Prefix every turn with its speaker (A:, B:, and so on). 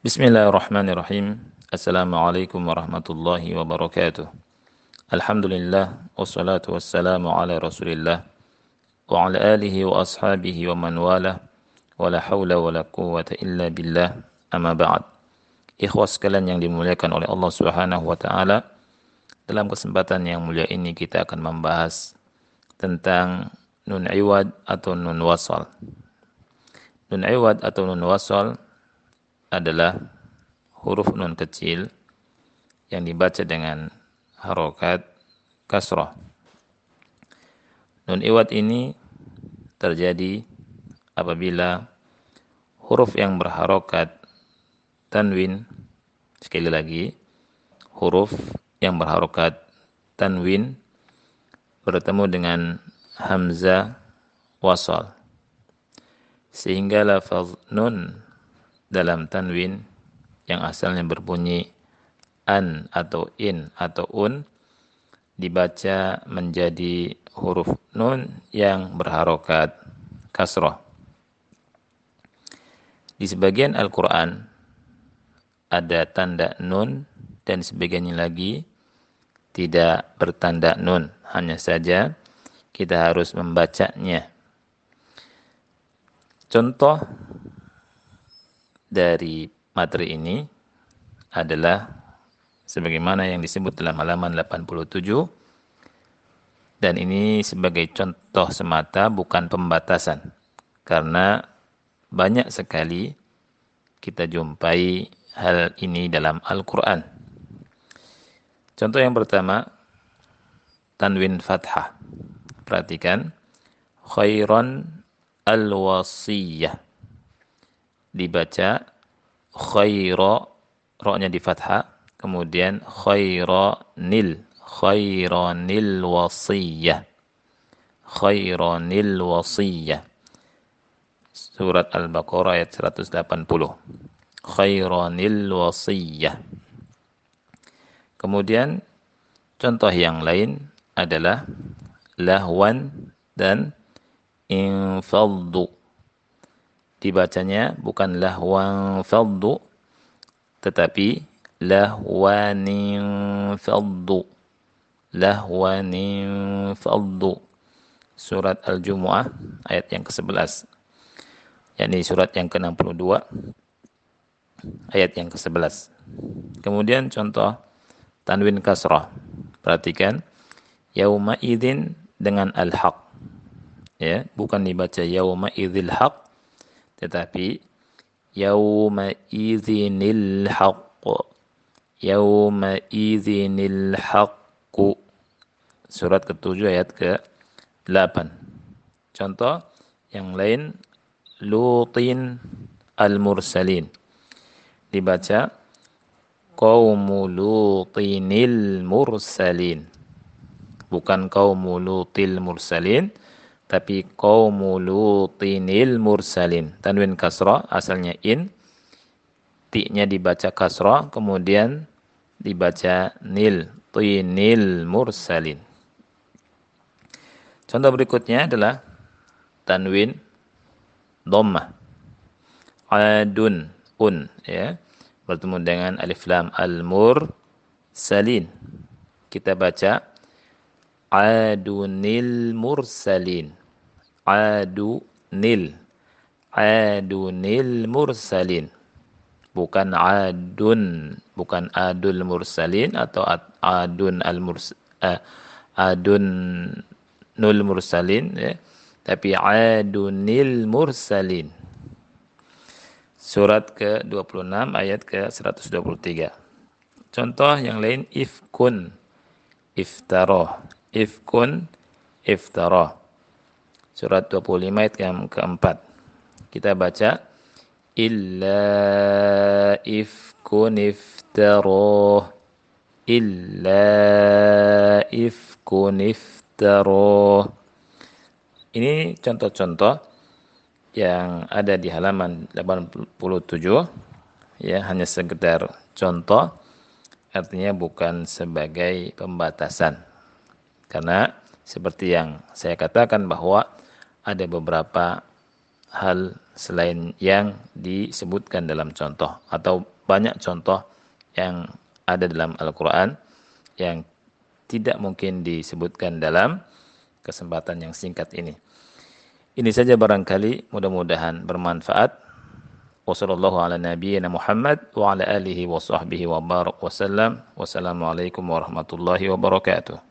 A: Bismillahirrahmanirrahim. Assalamualaikum warahmatullahi wabarakatuh. Alhamdulillah wassalatu wassalamu ala Rasulillah wa ala alihi wa ashabihi wa man wala wa la haula wa la quwwata illa billah amma ba'd. Ikhwas sekalian yang dimuliakan oleh Allah Subhanahu wa taala, dalam kesempatan yang mulia ini kita akan membahas tentang nun iwad atau nun wasal. Nun iwad atau nun wasal adalah huruf nun kecil yang dibaca dengan harokat kasroh. Nun iwat ini terjadi apabila huruf yang berharokat tanwin, sekali lagi, huruf yang berharokat tanwin bertemu dengan hamzah wasal. Sehingga lafaz nun dalam tanwin yang asalnya berbunyi an atau in atau un dibaca menjadi huruf nun yang berharokat kasroh. Di sebagian Al-Quran ada tanda nun dan sebagiannya lagi tidak bertanda nun. Hanya saja kita harus membacanya. Contoh dari materi ini adalah sebagaimana yang disebut dalam halaman 87 dan ini sebagai contoh semata bukan pembatasan karena banyak sekali kita jumpai hal ini dalam Al-Quran. Contoh yang pertama, tanwin fathah. Perhatikan, khairan al-wasiyah dibaca khaira roknya di fathah kemudian khairanil khairanil wasiyah. Khairanil wasiyah. Surat al-baqarah ayat 180 khairanil wasiyah. Kemudian contoh yang lain adalah lahwan dan infaddu dibacanya bukan lahwan faddu tetapi lahwanin faddu. Lahwanin faddu. Surat al-jumu'ah ayat yang ke-11 yakni surat yang ke-62 ayat yang ke-11 kemudian contoh tanwin kasrah. Perhatikan. Yauma idzin dengan al-haq. Ya bukan dibaca yauma idzil haq tetapi yauma idzinil haqq yauma idzinil haqqu surat ke-7 ayat ke-8 contoh yang lain lutin al-mursalin. Dibaca qaumu lutinil mursalin. Bukan qaumu lutil mursalin tapi qaumu lutinil mursalin. Tanwin kasra asalnya in. Ti-nya dibaca kasra kemudian dibaca nil. Tinil mursalin. Contoh berikutnya adalah tanwin dhammah. Adun un ya. Bertemu dengan alif lam al mursalin. Kita baca adunil mursalin adu nil. Adu nil mursalin. Bukan adun bukan adul mursalin atau adun al murs uh, adun nul mursalin ya. tapi adunil mursalin. Surat ke-26 ayat ke-123. Contoh yang lain ifkun. Iftaroh. Ifkun iftaroh surat 25 ayat yang keempat. Kita baca illa ifkun iftaroh illa ifkun iftaroh ini contoh-contoh yang ada di halaman 87 ya hanya sekedar contoh artinya bukan sebagai pembatasan karena seperti yang saya katakan bahwa ada beberapa hal selain yang disebutkan dalam contoh atau banyak contoh yang ada dalam Al-Quran yang tidak mungkin disebutkan dalam kesempatan yang singkat ini. Ini saja barangkali mudah-mudahan bermanfaat. Wassalamualaikum warahmatullahi wabarakatuh.